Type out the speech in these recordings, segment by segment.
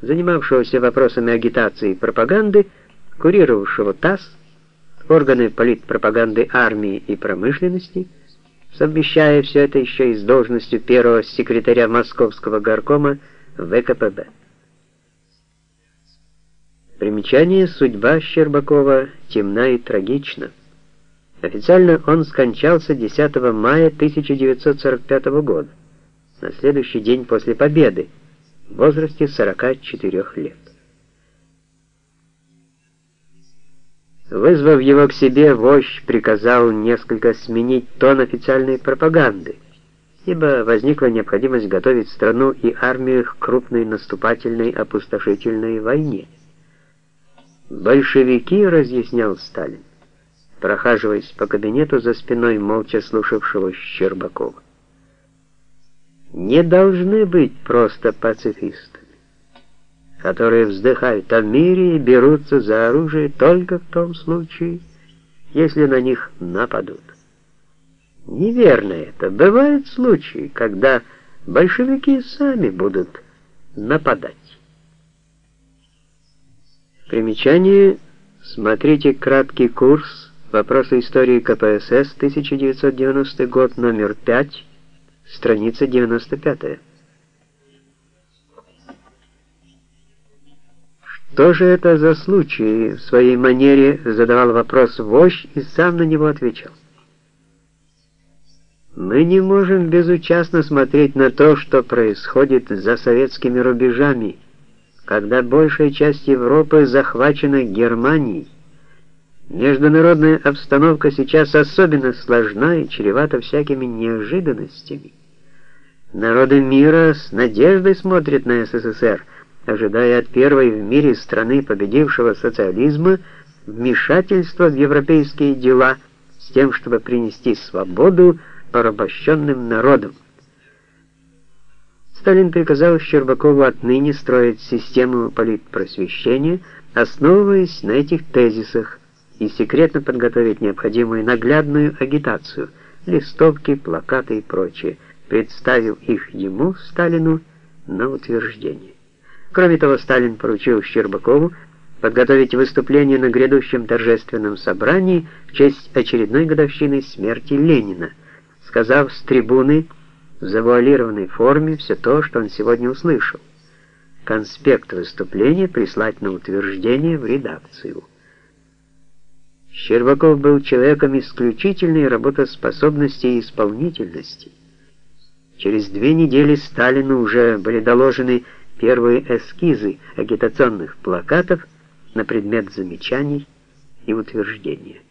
занимавшегося вопросами агитации и пропаганды, курировавшего ТАСС, органы политпропаганды армии и промышленности, совмещая все это еще и с должностью первого секретаря Московского горкома ВКПБ. Примечание «Судьба Щербакова темна и трагична». Официально он скончался 10 мая 1945 года, на следующий день после победы, в возрасте 44 лет. Вызвав его к себе, вождь приказал несколько сменить тон официальной пропаганды, ибо возникла необходимость готовить страну и армию к крупной наступательной опустошительной войне. «Большевики», — разъяснял Сталин, прохаживаясь по кабинету за спиной молча слушавшего Щербакова, «не должны быть просто пацифистами, которые вздыхают о мире и берутся за оружие только в том случае, если на них нападут. Неверно это. Бывают случаи, когда большевики сами будут нападать. Примечание. Смотрите краткий курс «Вопросы истории КПСС», 1990 год, номер 5, страница 95. Что же это за случай? В своей манере задавал вопрос вождь и сам на него отвечал. Мы не можем безучастно смотреть на то, что происходит за советскими рубежами, когда большая часть Европы захвачена Германией, международная обстановка сейчас особенно сложна и чревата всякими неожиданностями. Народы мира с надеждой смотрят на СССР, ожидая от первой в мире страны победившего социализма вмешательства в европейские дела с тем, чтобы принести свободу порабощенным народам. Сталин приказал Щербакову отныне строить систему политпросвещения, основываясь на этих тезисах, и секретно подготовить необходимую наглядную агитацию, листовки, плакаты и прочее, представив их ему, Сталину, на утверждение. Кроме того, Сталин поручил Щербакову подготовить выступление на грядущем торжественном собрании в честь очередной годовщины смерти Ленина, сказав с трибуны в завуалированной форме все то, что он сегодня услышал. Конспект выступления прислать на утверждение в редакцию. Щербаков был человеком исключительной работоспособности и исполнительности. Через две недели Сталину уже были доложены первые эскизы агитационных плакатов на предмет замечаний и утверждения.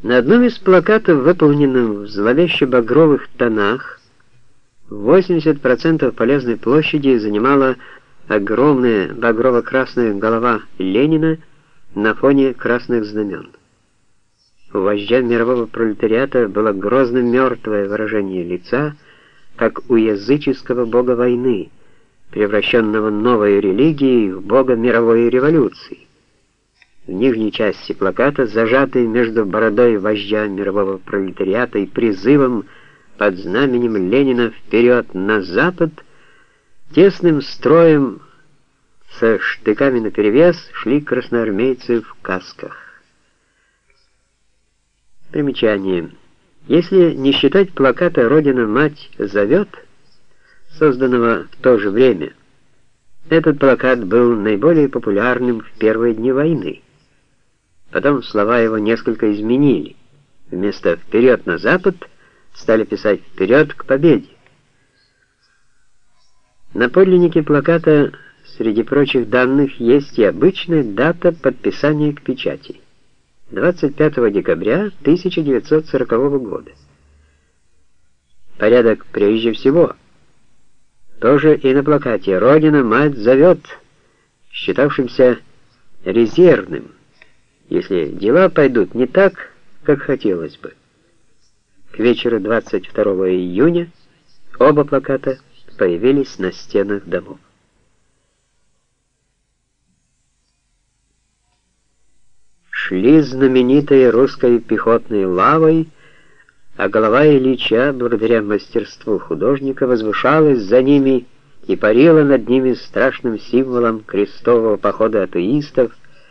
На одном из плакатов, выполненном в зловеще-багровых тонах, 80% полезной площади занимала огромная багрово-красная голова Ленина на фоне красных знамен. У вождя мирового пролетариата было грозно мертвое выражение лица, как у языческого бога войны, превращенного новой религией в бога мировой революции. В нижней части плаката, зажатый между бородой вождя мирового пролетариата и призывом под знаменем Ленина «Вперед на Запад», тесным строем со штыками наперевес шли красноармейцы в касках. Примечание. Если не считать плаката «Родина-мать зовет», созданного в то же время, этот плакат был наиболее популярным в первые дни войны. Потом слова его несколько изменили. Вместо «вперед на запад» стали писать «вперед к победе». На подлиннике плаката среди прочих данных есть и обычная дата подписания к печати. 25 декабря 1940 года. Порядок прежде всего. Тоже и на плакате «Родина, мать зовет», считавшимся резервным если дела пойдут не так, как хотелось бы. К вечеру 22 июня оба плаката появились на стенах домов. Шли знаменитой русской пехотной лавой, а голова Ильича, благодаря мастерству художника, возвышалась за ними и парила над ними страшным символом крестового похода атеистов,